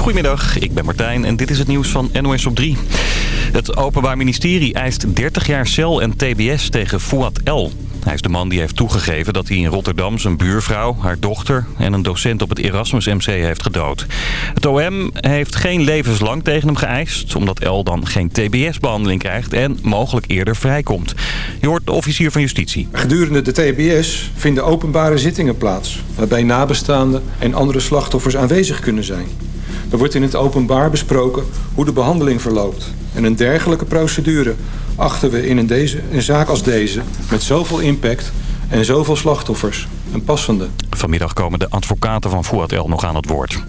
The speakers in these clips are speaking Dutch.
Goedemiddag, ik ben Martijn en dit is het nieuws van NOS op 3. Het Openbaar Ministerie eist 30 jaar cel en tbs tegen Fouad L. Hij is de man die heeft toegegeven dat hij in Rotterdam zijn buurvrouw, haar dochter en een docent op het Erasmus MC heeft gedood. Het OM heeft geen levenslang tegen hem geëist, omdat L dan geen tbs-behandeling krijgt en mogelijk eerder vrijkomt. Je hoort de officier van justitie. Gedurende de tbs vinden openbare zittingen plaats, waarbij nabestaanden en andere slachtoffers aanwezig kunnen zijn. Er wordt in het openbaar besproken hoe de behandeling verloopt. En een dergelijke procedure achten we in een, deze, zaak als deze... met zoveel impact en zoveel slachtoffers een passende. Vanmiddag komen de advocaten van Fouad El nog aan het woord.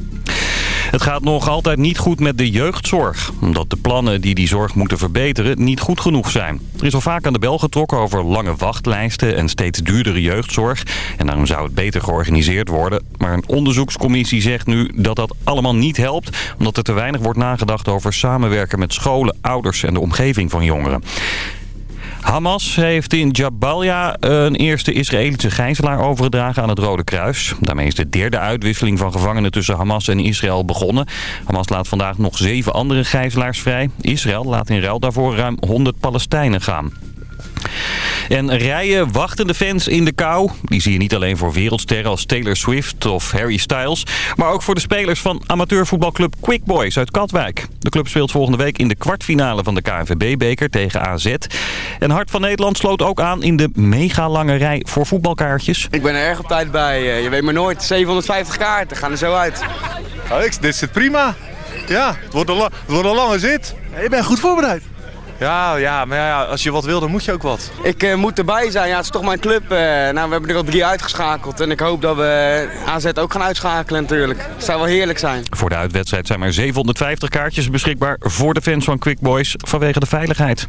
Het gaat nog altijd niet goed met de jeugdzorg. Omdat de plannen die die zorg moeten verbeteren niet goed genoeg zijn. Er is al vaak aan de bel getrokken over lange wachtlijsten en steeds duurdere jeugdzorg. En daarom zou het beter georganiseerd worden. Maar een onderzoekscommissie zegt nu dat dat allemaal niet helpt. Omdat er te weinig wordt nagedacht over samenwerken met scholen, ouders en de omgeving van jongeren. Hamas heeft in Jabalia een eerste Israëlische gijzelaar overgedragen aan het Rode Kruis. Daarmee is de derde uitwisseling van gevangenen tussen Hamas en Israël begonnen. Hamas laat vandaag nog zeven andere gijzelaars vrij. Israël laat in ruil daarvoor ruim 100 Palestijnen gaan. En rijen wachtende fans in de kou. Die zie je niet alleen voor wereldsterren als Taylor Swift of Harry Styles. Maar ook voor de spelers van amateurvoetbalclub Quick Boys uit Katwijk. De club speelt volgende week in de kwartfinale van de KNVB-beker tegen AZ. En Hart van Nederland sloot ook aan in de mega lange rij voor voetbalkaartjes. Ik ben er erg op tijd bij. Je weet maar nooit. 750 kaarten gaan er zo uit. Alex, dit zit prima. Ja, het wordt een, het wordt een lange zit. Je bent goed voorbereid. Ja, ja, maar ja, als je wat wil, dan moet je ook wat. Ik uh, moet erbij zijn. Ja, het is toch mijn club. Uh, nou, we hebben er al drie uitgeschakeld. En ik hoop dat we AZ ook gaan uitschakelen natuurlijk. Het zou wel heerlijk zijn. Voor de uitwedstrijd zijn maar 750 kaartjes beschikbaar voor de fans van Quick Boys vanwege de veiligheid.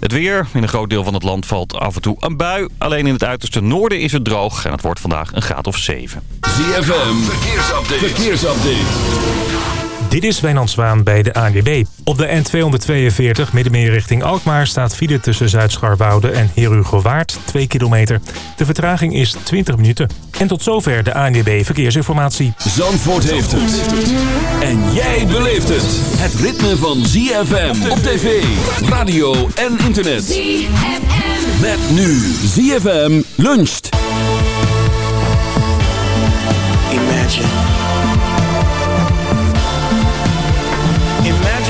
Het weer. In een groot deel van het land valt af en toe een bui. Alleen in het uiterste noorden is het droog en het wordt vandaag een graad of 7. ZFM, verkeersupdate. verkeersupdate. Dit is Wijnand Zwaan bij de ANWB. Op de N242 middenmeer richting Alkmaar staat file tussen Zuid-Scharwoude en Herugowaard 2 kilometer. De vertraging is 20 minuten. En tot zover de ANWB Verkeersinformatie. Zandvoort heeft het. En jij beleeft het. Het ritme van ZFM op tv, radio en internet. ZFM. Met nu ZFM luncht. Imagine.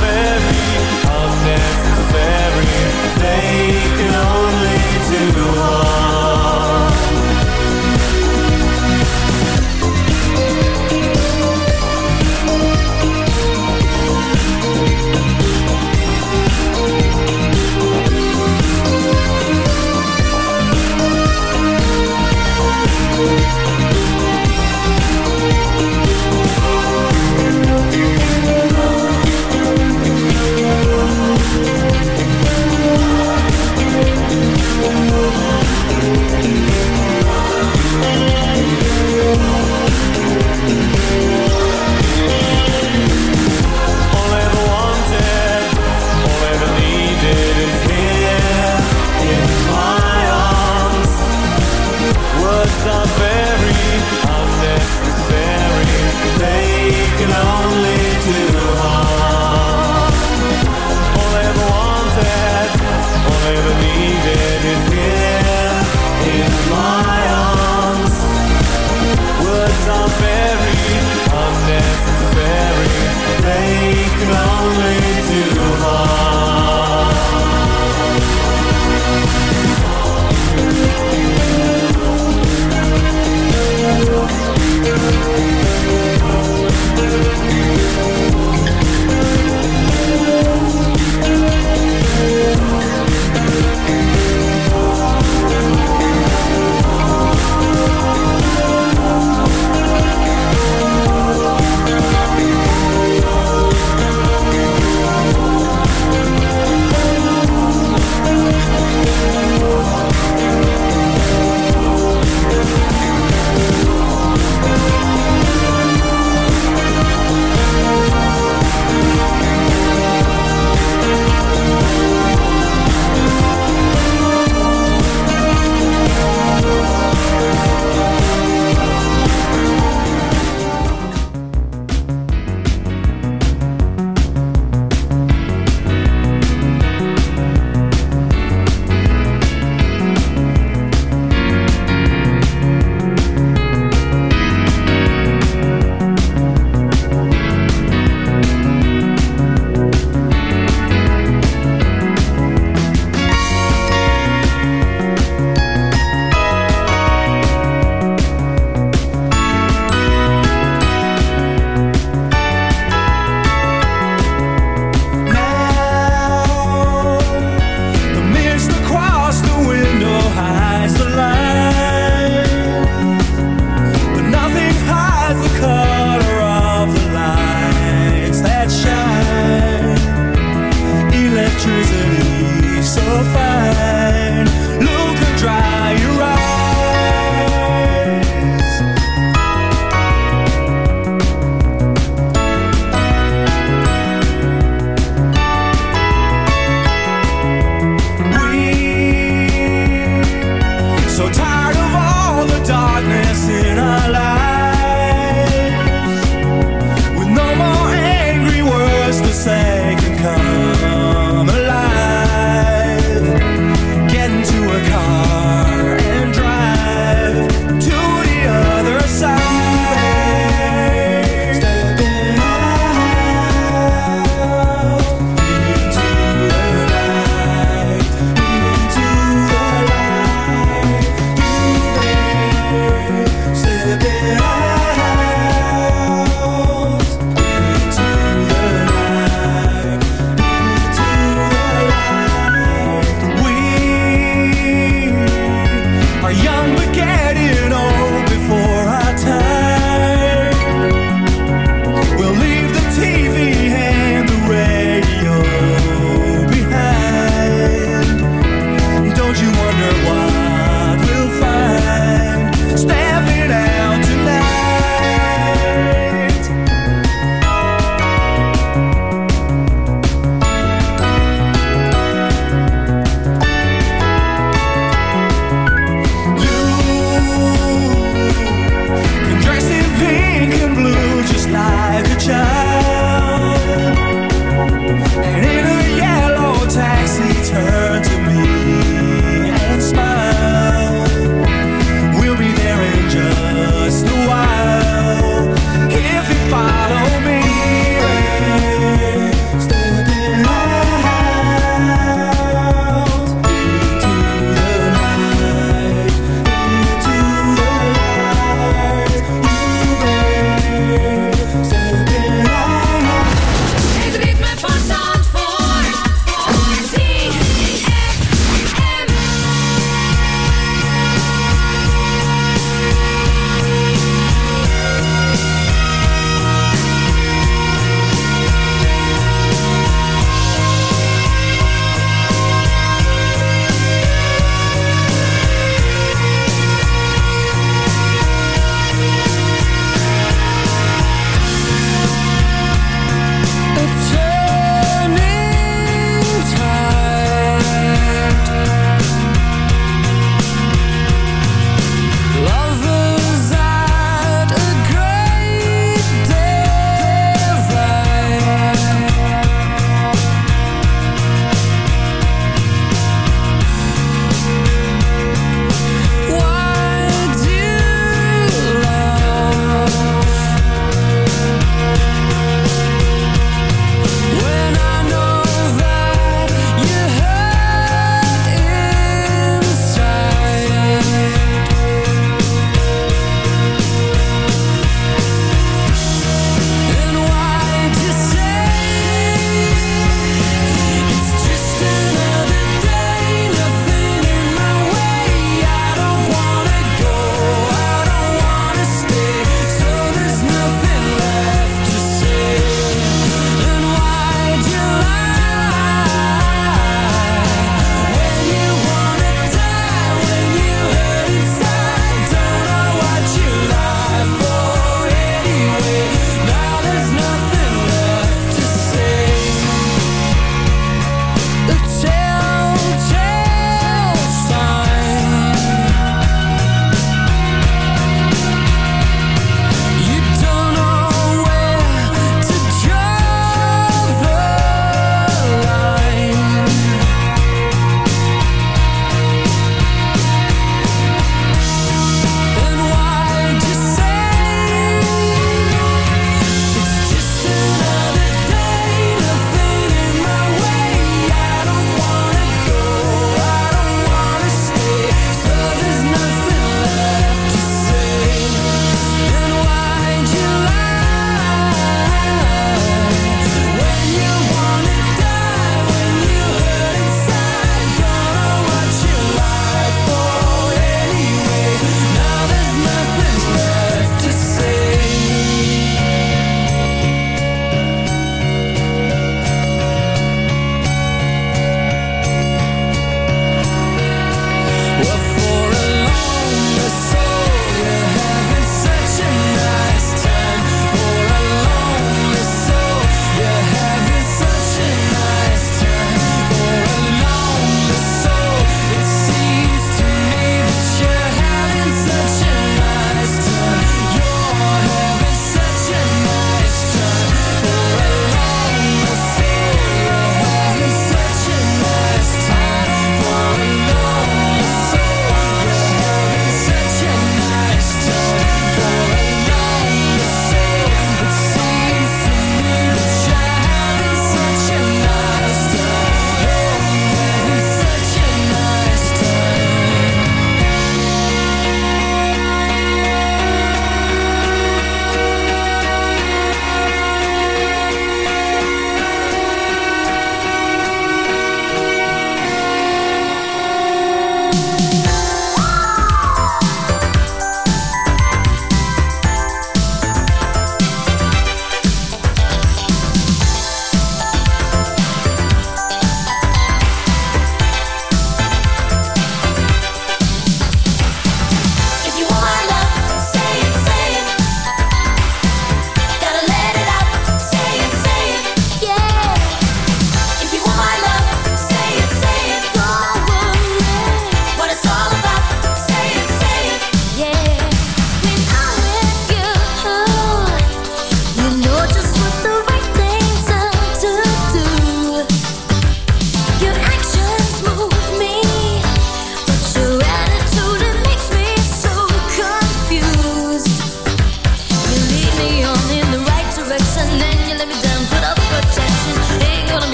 very unnecessary. They can only do harm.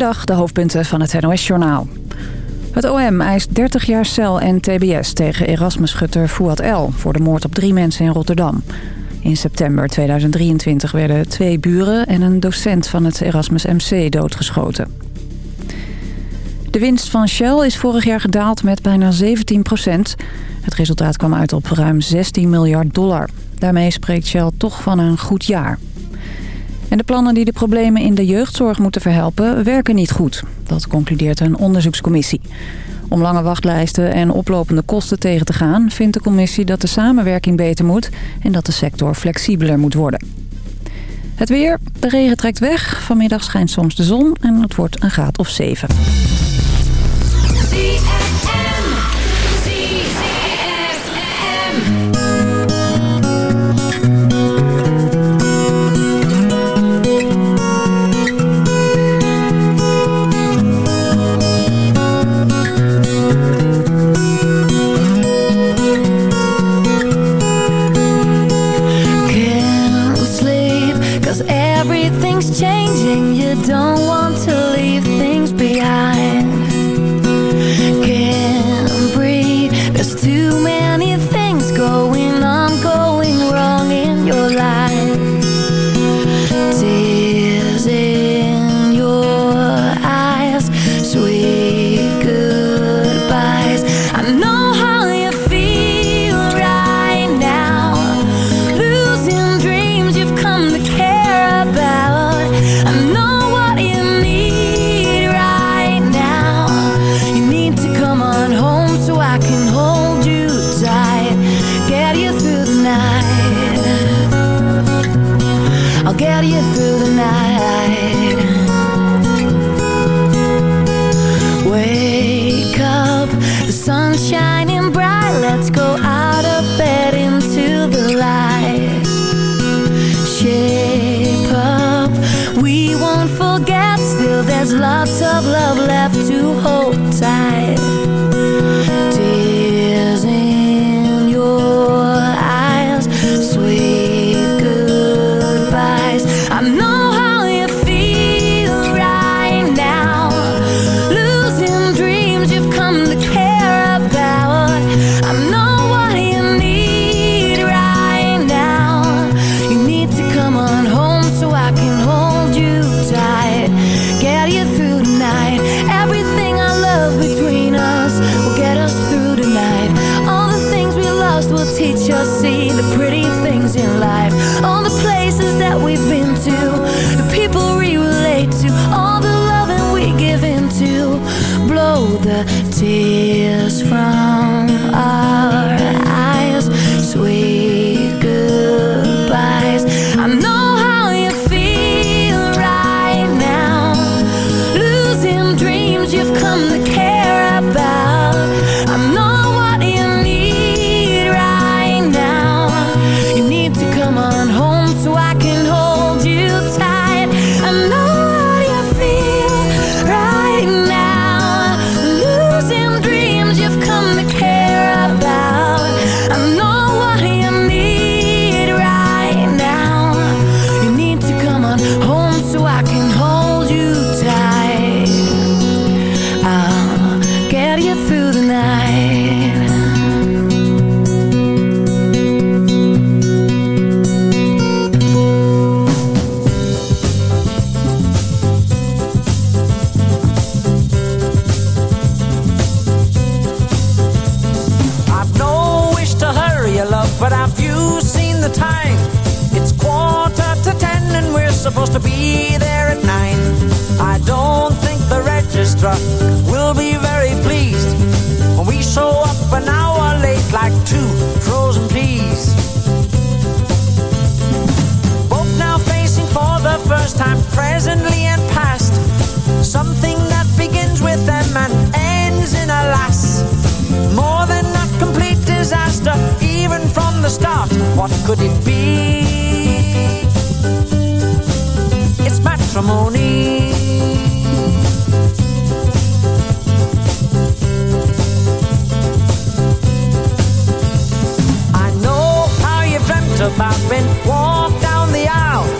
De hoofdpunten van het NOS-journaal. Het OM eist 30 jaar cel en tbs tegen Erasmus-schutter Fouad El... voor de moord op drie mensen in Rotterdam. In september 2023 werden twee buren en een docent van het Erasmus MC doodgeschoten. De winst van Shell is vorig jaar gedaald met bijna 17 procent. Het resultaat kwam uit op ruim 16 miljard dollar. Daarmee spreekt Shell toch van een goed jaar. En de plannen die de problemen in de jeugdzorg moeten verhelpen werken niet goed. Dat concludeert een onderzoekscommissie. Om lange wachtlijsten en oplopende kosten tegen te gaan... vindt de commissie dat de samenwerking beter moet... en dat de sector flexibeler moet worden. Het weer. De regen trekt weg. Vanmiddag schijnt soms de zon en het wordt een graad of 7. From the start. What could it be? It's matrimony. I know how you've dreamt about being walked down the aisle.